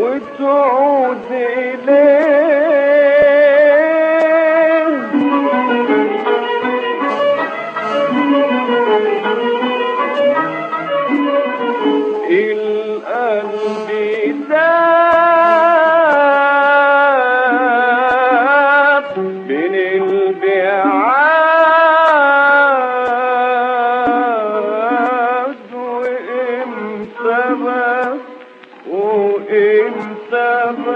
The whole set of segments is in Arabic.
وتعود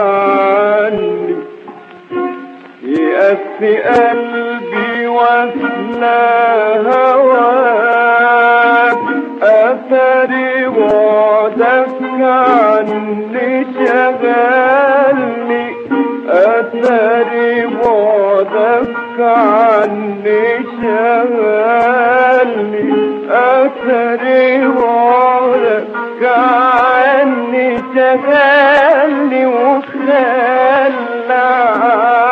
عني. يأسي قلبي واسنى هواك لمسلم وسلم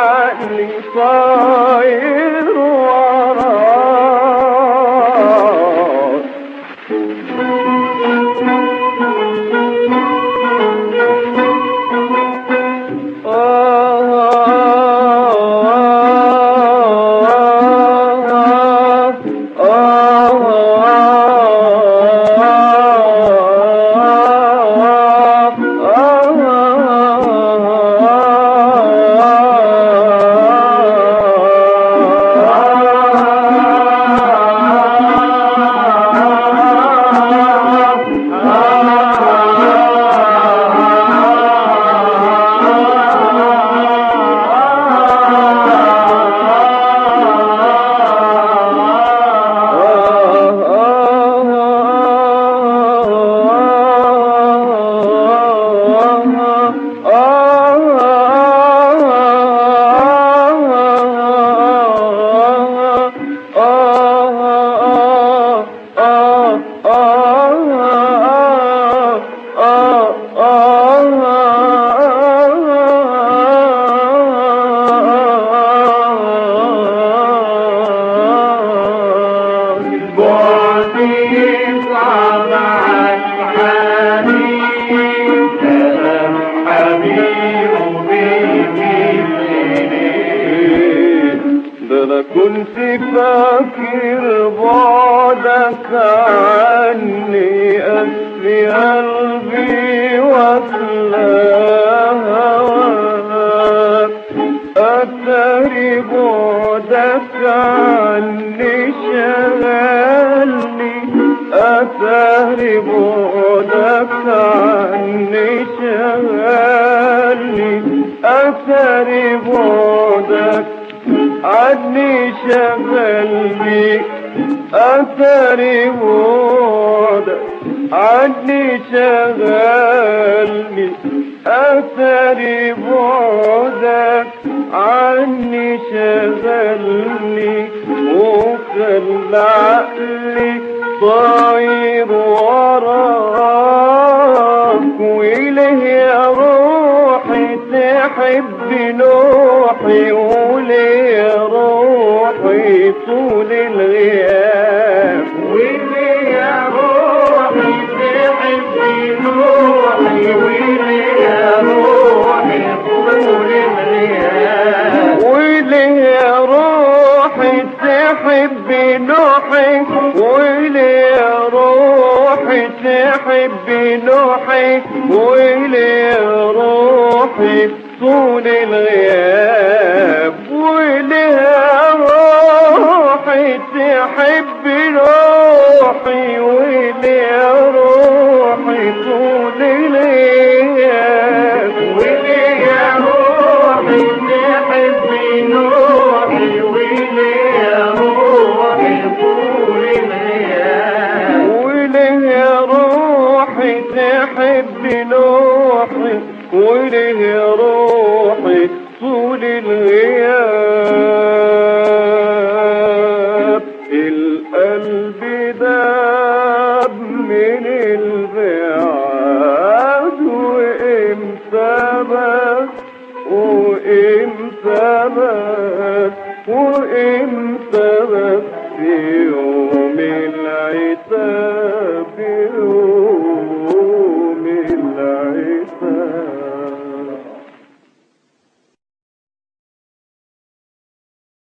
أسفي قلبي واصلى هواك أتاري بعدك عني شغلني أتاري بعدك عني عني أثري عني شغلني أثري بعدك عني شغلني وخلى عقلي طاير وراك. روحي تحب نوحي وليه يا روحي طول الغياب. روحي روحي روحي تبكي